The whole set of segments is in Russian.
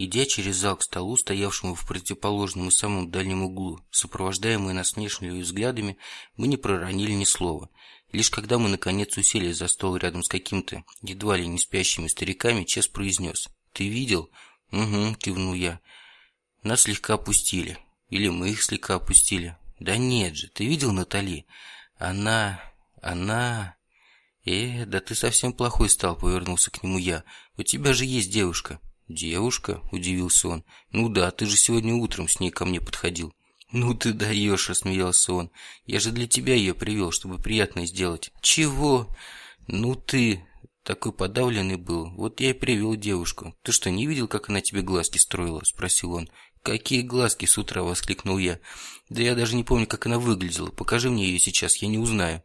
Идя через зал к столу, стоявшему в противоположном и самом дальнем углу, сопровождаемые насмешливыми взглядами, мы не проронили ни слова. Лишь когда мы наконец уселись за стол рядом с каким-то едва ли не спящими стариками, Чес произнес. «Ты видел?» «Угу», – кивнул я. «Нас слегка опустили. Или мы их слегка опустили». «Да нет же, ты видел Натали? Она... она...» «Э, да ты совсем плохой стал», – повернулся к нему я. «У тебя же есть девушка». «Девушка?» – удивился он. «Ну да, ты же сегодня утром с ней ко мне подходил». «Ну ты даешь», – рассмеялся он. «Я же для тебя ее привел, чтобы приятное сделать». «Чего?» «Ну ты...» Такой подавленный был. Вот я и привел девушку. Ты что, не видел, как она тебе глазки строила? Спросил он. Какие глазки? С утра воскликнул я. Да я даже не помню, как она выглядела. Покажи мне ее сейчас, я не узнаю.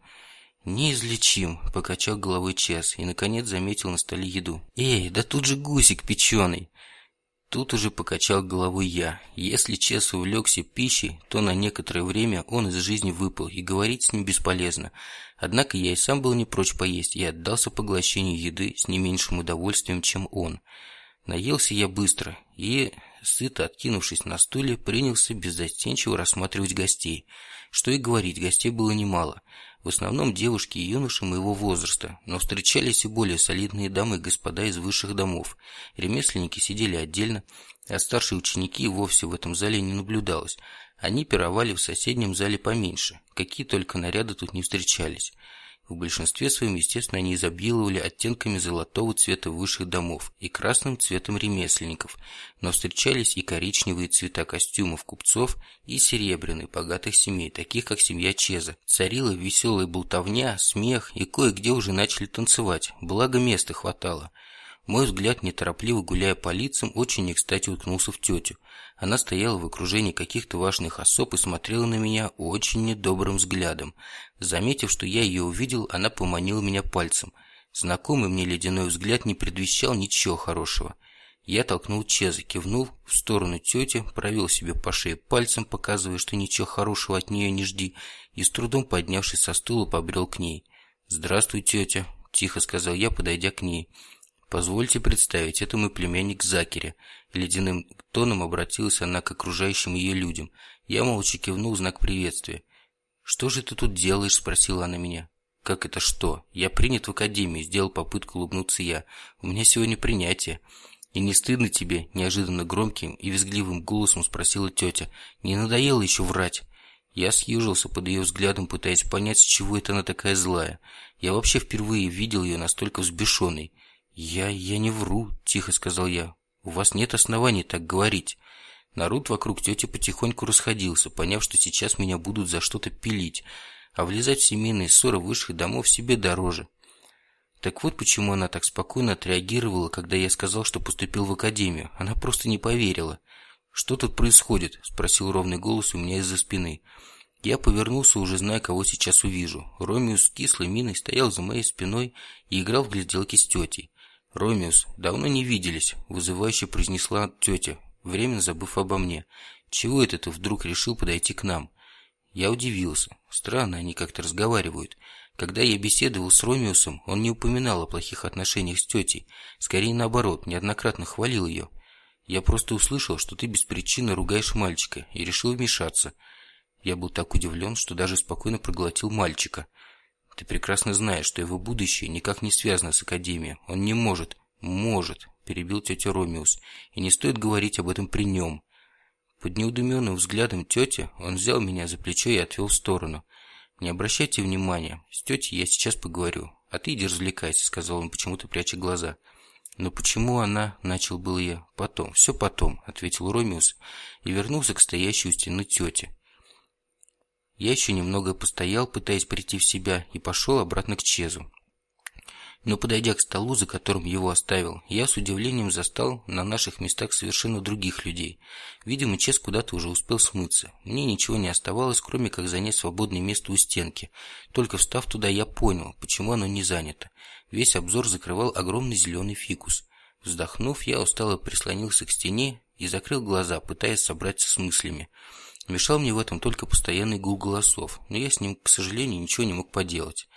«Неизлечим», – покачал головой Чес и, наконец, заметил на столе еду. «Эй, да тут же гусик печеный!» Тут уже покачал головой я. Если Чес увлекся пищей, то на некоторое время он из жизни выпал, и говорить с ним бесполезно. Однако я и сам был не прочь поесть, и отдался поглощению еды с не меньшим удовольствием, чем он. Наелся я быстро, и, сыто откинувшись на стуле, принялся беззастенчиво рассматривать гостей. Что и говорить, гостей было немало – в основном девушки и юноши моего возраста, но встречались и более солидные дамы и господа из высших домов. Ремесленники сидели отдельно, а старшие ученики вовсе в этом зале не наблюдалось. Они пировали в соседнем зале поменьше, какие только наряды тут не встречались. В большинстве своем, естественно, они изобиловали оттенками золотого цвета высших домов и красным цветом ремесленников, но встречались и коричневые цвета костюмов купцов и серебряные богатых семей, таких как семья Чеза. Царила веселая болтовня, смех и кое-где уже начали танцевать, благо места хватало – мой взгляд, неторопливо гуляя по лицам, очень не кстати уткнулся в тетю. Она стояла в окружении каких-то важных особ и смотрела на меня очень недобрым взглядом. Заметив, что я ее увидел, она поманила меня пальцем. Знакомый мне ледяной взгляд не предвещал ничего хорошего. Я толкнул Чеза, кивнул в сторону тети, провел себе по шее пальцем, показывая, что ничего хорошего от нее не жди, и с трудом поднявшись со стула, побрел к ней. «Здравствуй, тетя», – тихо сказал я, подойдя к ней. «Позвольте представить, это мой племянник Закери». Ледяным тоном обратилась она к окружающим ее людям. Я молча кивнул знак приветствия. «Что же ты тут делаешь?» – спросила она меня. «Как это что? Я принят в академию», – сделал попытку улыбнуться я. «У меня сегодня принятие». «И не стыдно тебе?» – неожиданно громким и визгливым голосом спросила тетя. «Не надоело еще врать?» Я съежился под ее взглядом, пытаясь понять, с чего это она такая злая. Я вообще впервые видел ее настолько взбешенной. «Я... я не вру», – тихо сказал я. «У вас нет оснований так говорить». Народ вокруг тети потихоньку расходился, поняв, что сейчас меня будут за что-то пилить, а влезать в семейные ссоры высших домов себе дороже. Так вот почему она так спокойно отреагировала, когда я сказал, что поступил в академию. Она просто не поверила. «Что тут происходит?» – спросил ровный голос у меня из-за спины. Я повернулся, уже зная, кого сейчас увижу. Ромеус с кислой миной стоял за моей спиной и играл в гляделки с тетей. «Ромеус, давно не виделись», – вызывающе произнесла тетя, временно забыв обо мне. «Чего это ты вдруг решил подойти к нам?» Я удивился. Странно, они как-то разговаривают. Когда я беседовал с Ромеусом, он не упоминал о плохих отношениях с тетей. Скорее наоборот, неоднократно хвалил ее. Я просто услышал, что ты без причины ругаешь мальчика, и решил вмешаться. Я был так удивлен, что даже спокойно проглотил мальчика – ты прекрасно знаешь, что его будущее никак не связано с Академией. Он не может, может, перебил тетя Ромеус, и не стоит говорить об этом при нем. Под неудуменным взглядом тети он взял меня за плечо и отвел в сторону. «Не обращайте внимания, с тетей я сейчас поговорю, а ты иди развлекайся», сказал он, почему-то пряча глаза. «Но почему она?» – начал был я. «Потом, все потом», – ответил Ромеус и вернулся к стоящей у стены тете. Я еще немного постоял, пытаясь прийти в себя, и пошел обратно к Чезу. Но подойдя к столу, за которым его оставил, я с удивлением застал на наших местах совершенно других людей. Видимо, Чез куда-то уже успел смыться. Мне ничего не оставалось, кроме как занять свободное место у стенки. Только встав туда, я понял, почему оно не занято. Весь обзор закрывал огромный зеленый фикус. Вздохнув, я устало прислонился к стене и закрыл глаза, пытаясь собраться с мыслями. Мешал мне в этом только постоянный гул голосов, но я с ним, к сожалению, ничего не мог поделать.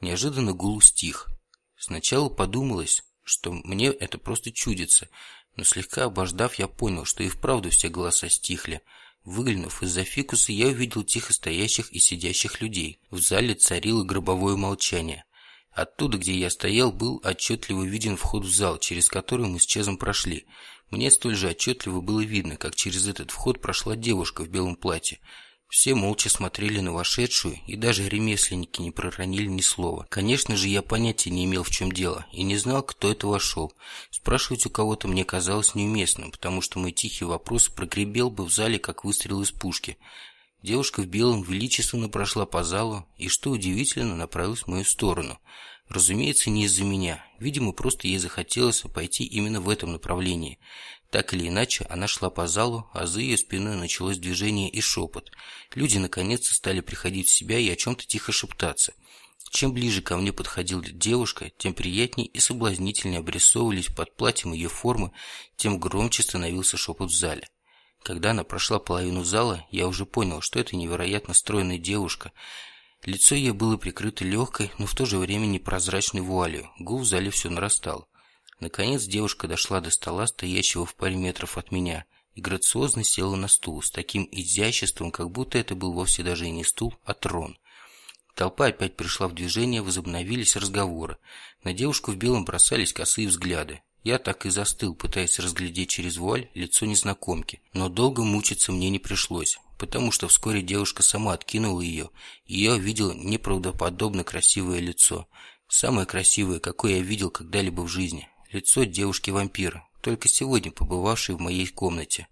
Неожиданно гул стих. Сначала подумалось, что мне это просто чудится, Но слегка обождав, я понял, что и вправду все голоса стихли. Выглянув из-за фикуса, я увидел тихо стоящих и сидящих людей. В зале царило гробовое молчание. Оттуда, где я стоял, был отчетливо виден вход в зал, через который мы с Чезом прошли. Мне столь же отчетливо было видно, как через этот вход прошла девушка в белом платье. Все молча смотрели на вошедшую, и даже ремесленники не проронили ни слова. Конечно же, я понятия не имел, в чем дело, и не знал, кто это вошел. Спрашивать у кого-то мне казалось неуместным, потому что мой тихий вопрос прогребел бы в зале, как выстрел из пушки. Девушка в белом величественно прошла по залу и, что удивительно, направилась в мою сторону. Разумеется, не из-за меня. Видимо, просто ей захотелось пойти именно в этом направлении. Так или иначе, она шла по залу, а за ее спиной началось движение и шепот. Люди наконец-то стали приходить в себя и о чем-то тихо шептаться. Чем ближе ко мне подходила девушка, тем приятнее и соблазнительнее обрисовывались под платьем ее формы, тем громче становился шепот в зале. Когда она прошла половину зала, я уже понял, что это невероятно стройная девушка. Лицо ее было прикрыто легкой, но в то же время непрозрачной вуалью. Гул в зале все нарастал. Наконец девушка дошла до стола, стоящего в паре метров от меня, и грациозно села на стул с таким изяществом, как будто это был вовсе даже и не стул, а трон. Толпа опять пришла в движение, возобновились разговоры. На девушку в белом бросались косые взгляды. Я так и застыл, пытаясь разглядеть через вуаль лицо незнакомки. Но долго мучиться мне не пришлось, потому что вскоре девушка сама откинула ее, и я увидел неправдоподобно красивое лицо. Самое красивое, какое я видел когда-либо в жизни лицо девушки-вампира, только сегодня побывавшей в моей комнате.